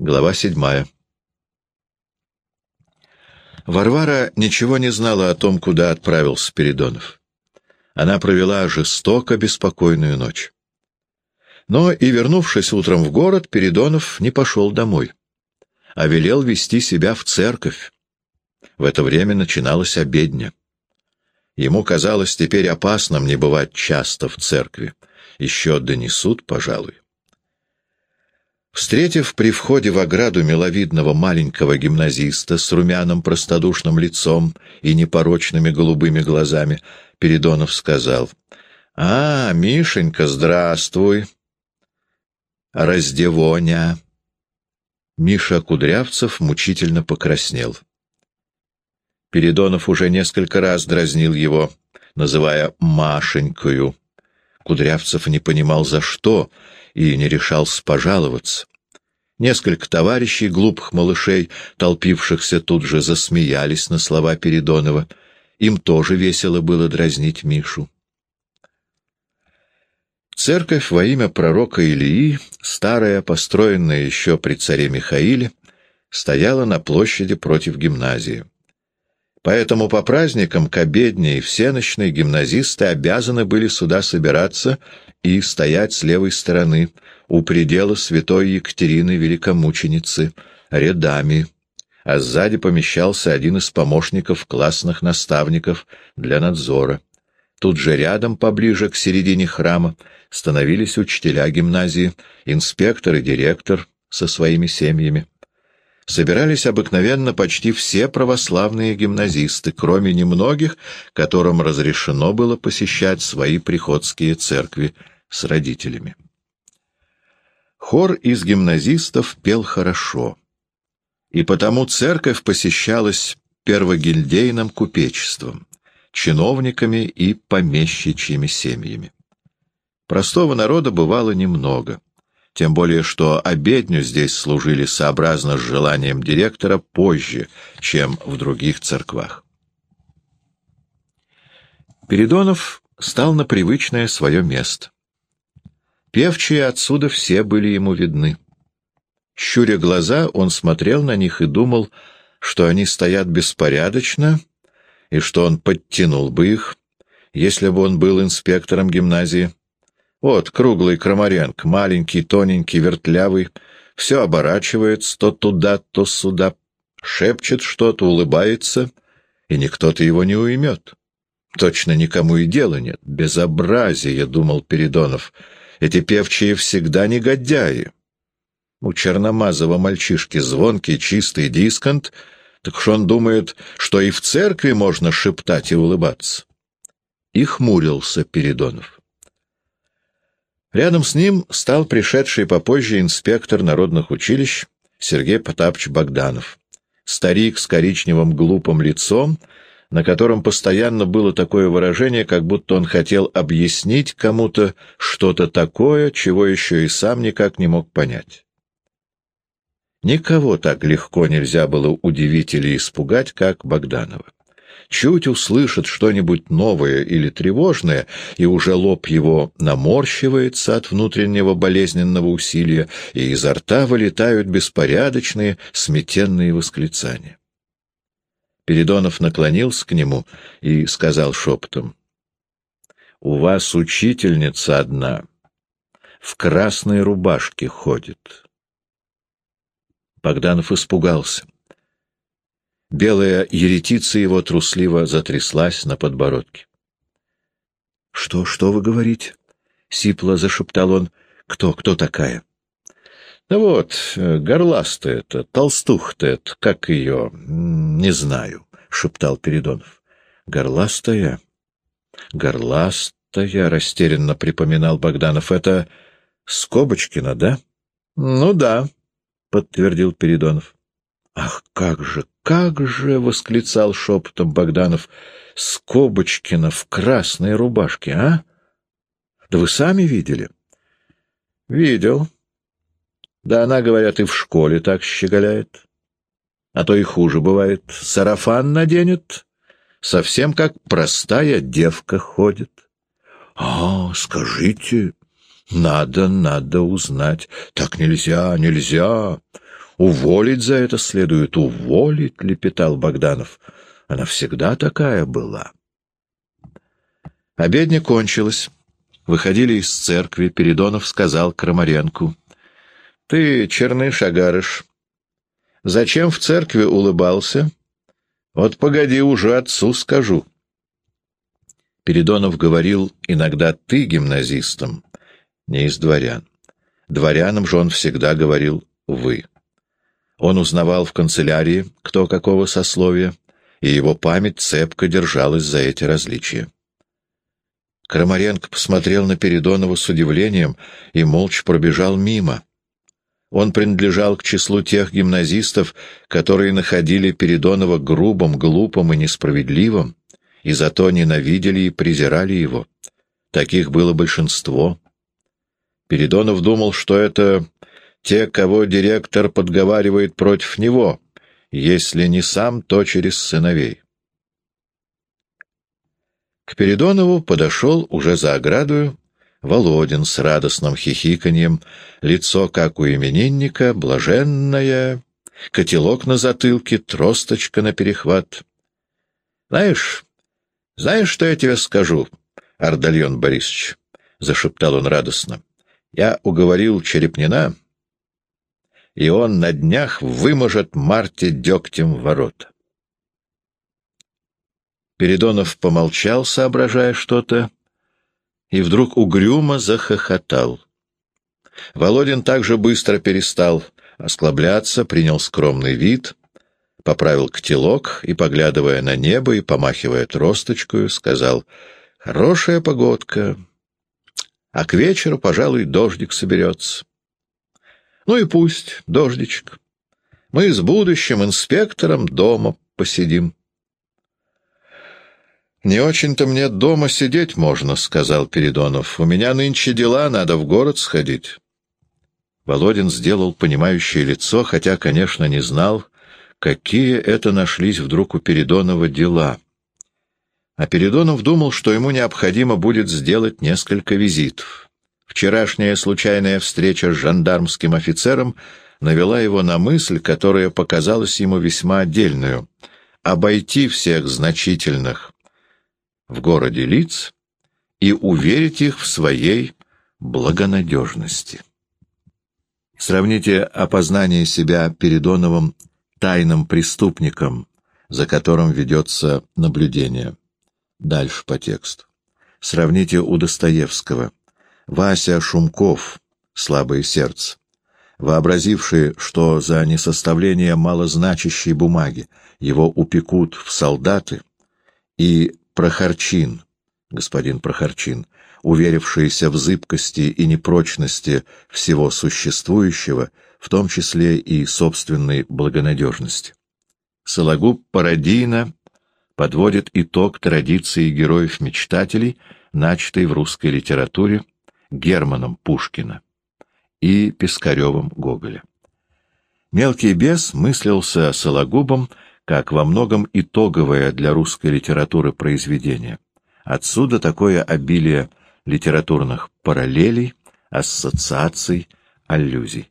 Глава седьмая. Варвара ничего не знала о том, куда отправился Спиридонов. Она провела жестоко беспокойную ночь. Но и, вернувшись утром в город, Передонов не пошел домой, а велел вести себя в церковь. В это время начиналась обедня. Ему казалось теперь опасным не бывать часто в церкви. Еще донесут, пожалуй. Встретив при входе в ограду миловидного маленького гимназиста с румяным простодушным лицом и непорочными голубыми глазами, Передонов сказал, «А, Мишенька, здравствуй! Раздевоня!» Миша Кудрявцев мучительно покраснел. Передонов уже несколько раз дразнил его, называя Машенькою. Кудрявцев не понимал, за что, и не решался пожаловаться. Несколько товарищей, глупых малышей, толпившихся тут же, засмеялись на слова Передонова. Им тоже весело было дразнить Мишу. Церковь во имя пророка Илии, старая, построенная еще при царе Михаиле, стояла на площади против гимназии. Поэтому по праздникам, к обедне и всеночной гимназисты обязаны были сюда собираться и стоять с левой стороны, у предела святой Екатерины Великомученицы, рядами, а сзади помещался один из помощников классных наставников для надзора. Тут же рядом, поближе к середине храма, становились учителя гимназии, инспектор и директор со своими семьями собирались обыкновенно почти все православные гимназисты, кроме немногих, которым разрешено было посещать свои приходские церкви с родителями. Хор из гимназистов пел хорошо, и потому церковь посещалась первогильдейным купечеством, чиновниками и помещичьими семьями. Простого народа бывало немного — тем более что обедню здесь служили сообразно с желанием директора позже, чем в других церквах. Передонов стал на привычное свое место. Певчие отсюда все были ему видны. Щуря глаза, он смотрел на них и думал, что они стоят беспорядочно, и что он подтянул бы их, если бы он был инспектором гимназии. Вот круглый Крамаренко, маленький, тоненький, вертлявый, все оборачивается то туда, то сюда, шепчет что-то, улыбается, и никто-то его не уймет. Точно никому и дела нет. Безобразие, — думал Передонов. Эти певчие всегда негодяи. У Черномазова мальчишки звонкий, чистый дисконт, так уж он думает, что и в церкви можно шептать и улыбаться. И хмурился Передонов. Рядом с ним стал пришедший попозже инспектор народных училищ Сергей Потапович Богданов. Старик с коричневым глупым лицом, на котором постоянно было такое выражение, как будто он хотел объяснить кому-то что-то такое, чего еще и сам никак не мог понять. Никого так легко нельзя было удивить или испугать, как Богданова чуть услышит что-нибудь новое или тревожное, и уже лоб его наморщивается от внутреннего болезненного усилия, и изо рта вылетают беспорядочные, сметенные восклицания. Передонов наклонился к нему и сказал шепотом, «У вас учительница одна, в красной рубашке ходит». Богданов испугался. Белая еретица его трусливо затряслась на подбородке. — Что, что вы говорите? — сипло зашептал он. — Кто, кто такая? — Да вот, э, горластая-то, толстуха-то, как ее, не знаю, — шептал Передонов. — Горластая? Горластая, — растерянно припоминал Богданов. — Это Скобочкина, да? — Ну да, — подтвердил Передонов. «Ах, как же, как же!» — восклицал шепотом Богданов. «Скобочкина в красной рубашке, а? Да вы сами видели?» «Видел. Да она, говорят, и в школе так щеголяет. А то и хуже бывает. Сарафан наденет, совсем как простая девка ходит». «А, скажите, надо, надо узнать. Так нельзя, нельзя. Уволить за это следует, уволить, — лепетал Богданов. Она всегда такая была. Обедня кончилась. Выходили из церкви. Передонов сказал Крамаренку. — Ты, черныш агарыш, зачем в церкви улыбался? Вот погоди, уже отцу скажу. Передонов говорил иногда «ты» гимназистам, не из дворян. Дворянам же он всегда говорил «вы». Он узнавал в канцелярии, кто какого сословия, и его память цепко держалась за эти различия. Крамаренко посмотрел на Передонова с удивлением и молча пробежал мимо. Он принадлежал к числу тех гимназистов, которые находили Передонова грубым, глупым и несправедливым, и зато ненавидели и презирали его. Таких было большинство. Передонов думал, что это те, кого директор подговаривает против него, если не сам, то через сыновей. К Передонову подошел уже за оградою Володин с радостным хихиканьем, лицо, как у именинника, блаженное, котелок на затылке, тросточка на перехват. «Знаешь, знаешь, что я тебе скажу, Ардальон Борисович?» — зашептал он радостно. «Я уговорил Черепнина, и он на днях выможет Марте дегтем ворота». Передонов помолчал, соображая что-то, и вдруг угрюмо захохотал. Володин также быстро перестал осклабляться, принял скромный вид, поправил котелок и, поглядывая на небо и помахивая тросточкою, сказал «Хорошая погодка, а к вечеру, пожалуй, дождик соберется». «Ну и пусть, дождичек. Мы с будущим инспектором дома посидим». «Не очень-то мне дома сидеть можно», — сказал Передонов. «У меня нынче дела, надо в город сходить». Володин сделал понимающее лицо, хотя, конечно, не знал, какие это нашлись вдруг у Передонова дела. А Передонов думал, что ему необходимо будет сделать несколько визитов. Вчерашняя случайная встреча с жандармским офицером навела его на мысль, которая показалась ему весьма отдельную — обойти всех значительных в городе лиц и уверить их в своей благонадежности. Сравните опознание себя Передоновым тайным преступником, за которым ведется наблюдение. Дальше по тексту. Сравните у Достоевского. Вася Шумков, «Слабое сердце», вообразивший, что за несоставление малозначащей бумаги его упекут в солдаты, и Прохорчин, господин Прохорчин, уверившийся в зыбкости и непрочности всего существующего, в том числе и собственной благонадежности. Сологуб пародийно подводит итог традиции героев-мечтателей, начатой в русской литературе Германом Пушкина и Пискаревым Гоголя. Мелкий бес мыслился Сологубом как во многом итоговое для русской литературы произведение. Отсюда такое обилие литературных параллелей, ассоциаций, аллюзий.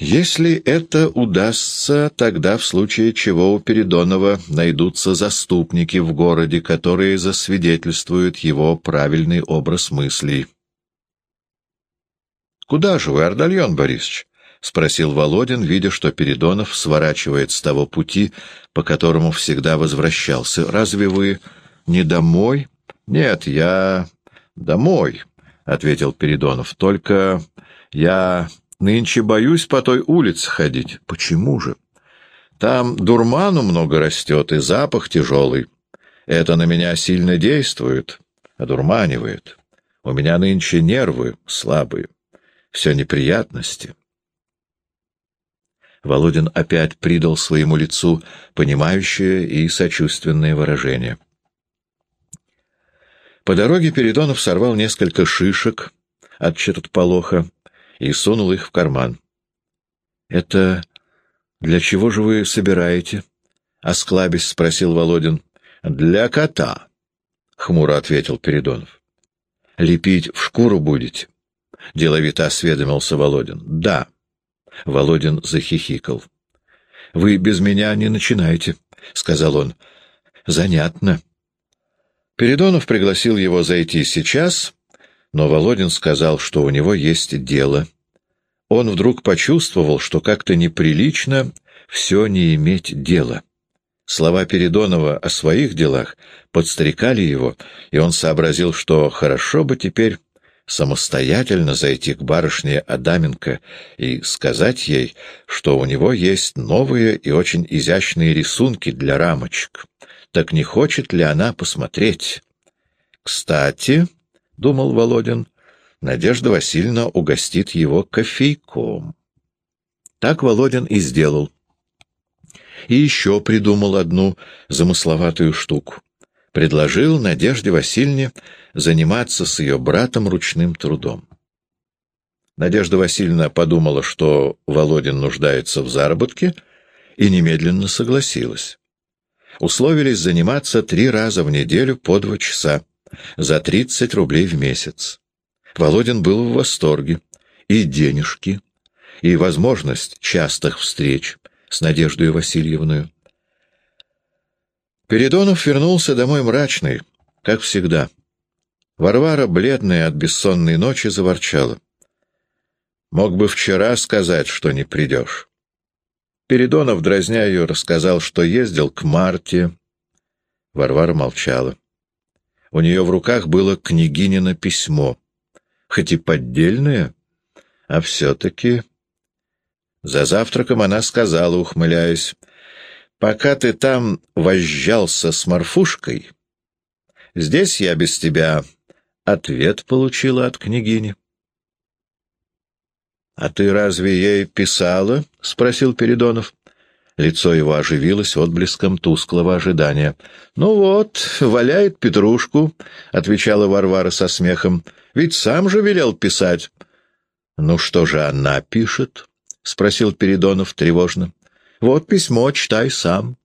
Если это удастся, тогда в случае чего у Передонова найдутся заступники в городе, которые засвидетельствуют его правильный образ мыслей. «Куда же вы, Ардальон Борисович?» — спросил Володин, видя, что Передонов сворачивает с того пути, по которому всегда возвращался. «Разве вы не домой?» «Нет, я домой», — ответил Передонов. «Только я нынче боюсь по той улице ходить». «Почему же?» «Там дурману много растет, и запах тяжелый. Это на меня сильно действует, одурманивает. У меня нынче нервы слабые, все неприятности». Володин опять придал своему лицу понимающее и сочувственное выражение. По дороге Передонов сорвал несколько шишек от чертополоха и сунул их в карман. — Это для чего же вы собираете? — осклабясь спросил Володин. — Для кота, — хмуро ответил Передонов. — Лепить в шкуру будете? — деловито осведомился Володин. — Да. — Володин захихикал. «Вы без меня не начинаете», — сказал он. «Занятно». Передонов пригласил его зайти сейчас, но Володин сказал, что у него есть дело. Он вдруг почувствовал, что как-то неприлично все не иметь дела. Слова Передонова о своих делах подстрекали его, и он сообразил, что хорошо бы теперь самостоятельно зайти к барышне Адаменко и сказать ей, что у него есть новые и очень изящные рисунки для рамочек. Так не хочет ли она посмотреть? «Кстати», — думал Володин, — «Надежда Васильевна угостит его кофейком». Так Володин и сделал. И еще придумал одну замысловатую штуку предложил Надежде Васильевне заниматься с ее братом ручным трудом. Надежда Васильевна подумала, что Володин нуждается в заработке, и немедленно согласилась. Условились заниматься три раза в неделю по два часа, за тридцать рублей в месяц. Володин был в восторге. И денежки, и возможность частых встреч с Надеждой Васильевной. Передонов вернулся домой мрачный, как всегда. Варвара, бледная от бессонной ночи, заворчала. «Мог бы вчера сказать, что не придешь». Передонов, дразня ее, рассказал, что ездил к Марте. Варвара молчала. У нее в руках было княгинино письмо, хоть и поддельное, а все-таки... За завтраком она сказала, ухмыляясь, Пока ты там возжался с Марфушкой, здесь я без тебя ответ получила от княгини. — А ты разве ей писала? — спросил Передонов. Лицо его оживилось отблеском тусклого ожидания. — Ну вот, валяет петрушку, — отвечала Варвара со смехом. — Ведь сам же велел писать. — Ну что же она пишет? — спросил Передонов тревожно. Вот письмо, читай сам.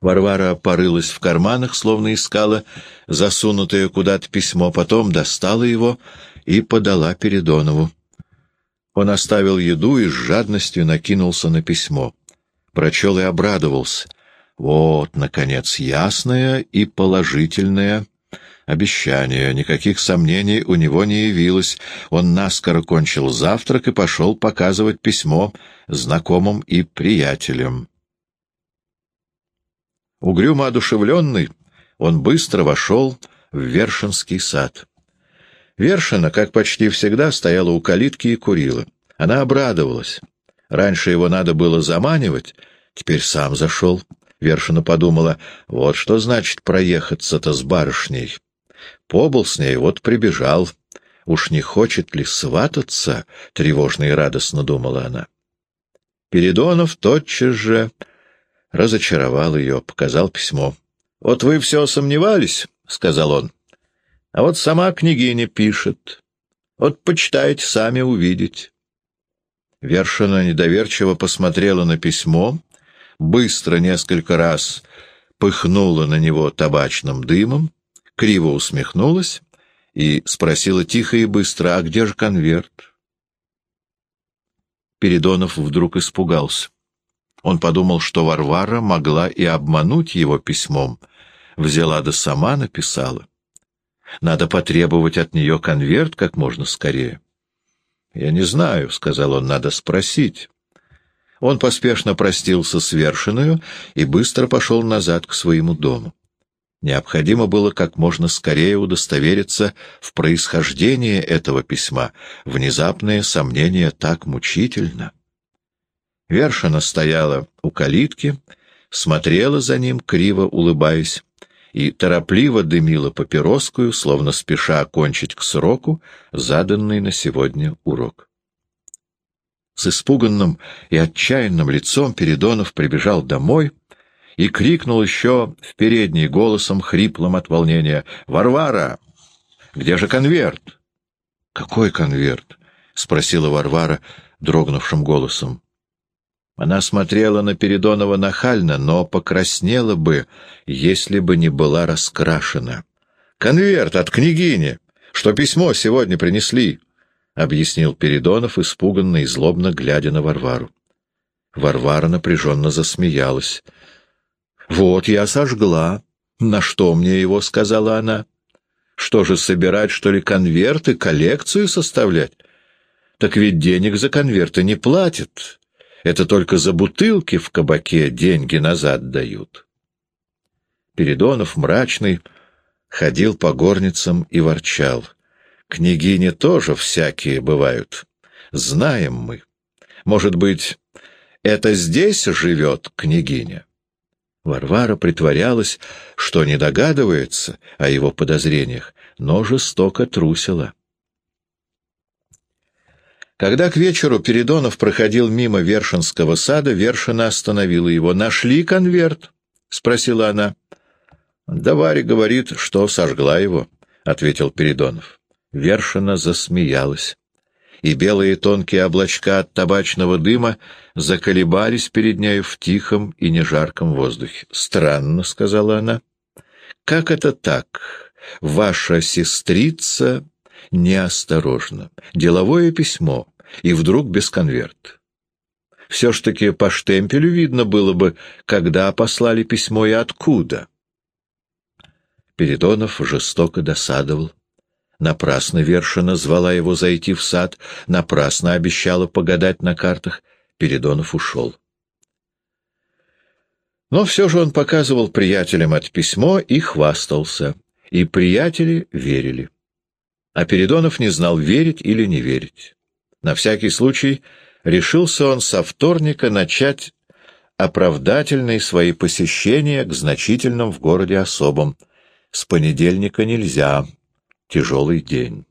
Варвара порылась в карманах, словно искала засунутое куда-то письмо, потом достала его и подала Передонову. Он оставил еду и с жадностью накинулся на письмо. Прочел и обрадовался. Вот, наконец, ясное и положительное обещание. Никаких сомнений у него не явилось. Он наскоро кончил завтрак и пошел показывать письмо знакомым и приятелям. Угрюмо одушевленный, он быстро вошел в Вершинский сад. Вершина, как почти всегда, стояла у калитки и курила. Она обрадовалась. Раньше его надо было заманивать, теперь сам зашел. Вершина подумала, вот что значит проехаться-то с барышней. Побыл с ней, вот прибежал. Уж не хочет ли свататься? Тревожно и радостно думала она. Передонов тотчас же разочаровал ее, показал письмо. — Вот вы все сомневались, — сказал он. — А вот сама княгиня пишет. Вот почитайте, сами увидите. Вершина недоверчиво посмотрела на письмо, быстро несколько раз пыхнула на него табачным дымом, криво усмехнулась и спросила тихо и быстро, а где же конверт? Передонов вдруг испугался. Он подумал, что Варвара могла и обмануть его письмом. Взяла да сама написала. Надо потребовать от нее конверт как можно скорее. «Я не знаю», — сказал он, — «надо спросить». Он поспешно простился с Вершиною и быстро пошел назад к своему дому. Необходимо было как можно скорее удостовериться в происхождении этого письма. Внезапное сомнение так мучительно. Вершина стояла у калитки, смотрела за ним, криво улыбаясь, и торопливо дымила папироскую, словно спеша окончить к сроку заданный на сегодня урок. С испуганным и отчаянным лицом Передонов прибежал домой — и крикнул еще в передней голосом, хриплым от волнения, «Варвара! Где же конверт?» «Какой конверт?» — спросила Варвара дрогнувшим голосом. Она смотрела на Передонова нахально, но покраснела бы, если бы не была раскрашена. «Конверт от княгини, что письмо сегодня принесли». объяснил Передонов, испуганно и злобно глядя на Варвару. Варвара напряженно засмеялась. «Вот я сожгла. На что мне его?» — сказала она. «Что же, собирать, что ли, конверты, коллекцию составлять? Так ведь денег за конверты не платят. Это только за бутылки в кабаке деньги назад дают». Передонов, мрачный, ходил по горницам и ворчал. «Княгини тоже всякие бывают. Знаем мы. Может быть, это здесь живет княгиня?» Варвара притворялась, что не догадывается о его подозрениях, но жестоко трусила. Когда к вечеру Передонов проходил мимо Вершинского сада, Вершина остановила его. «Нашли конверт?» — спросила она. «Да Варя говорит, что сожгла его», — ответил Передонов. Вершина засмеялась и белые тонкие облачка от табачного дыма заколебались перед нею в тихом и нежарком воздухе. «Странно», — сказала она. «Как это так? Ваша сестрица неосторожна. Деловое письмо, и вдруг без конверта. Все ж таки по штемпелю видно было бы, когда послали письмо и откуда». Передонов жестоко досадовал. Напрасно Вершина звала его зайти в сад, напрасно обещала погадать на картах. Передонов ушел. Но все же он показывал приятелям это письмо и хвастался. И приятели верили. А Передонов не знал, верить или не верить. На всякий случай решился он со вторника начать оправдательные свои посещения к значительным в городе особам. С понедельника нельзя, тяжелый день.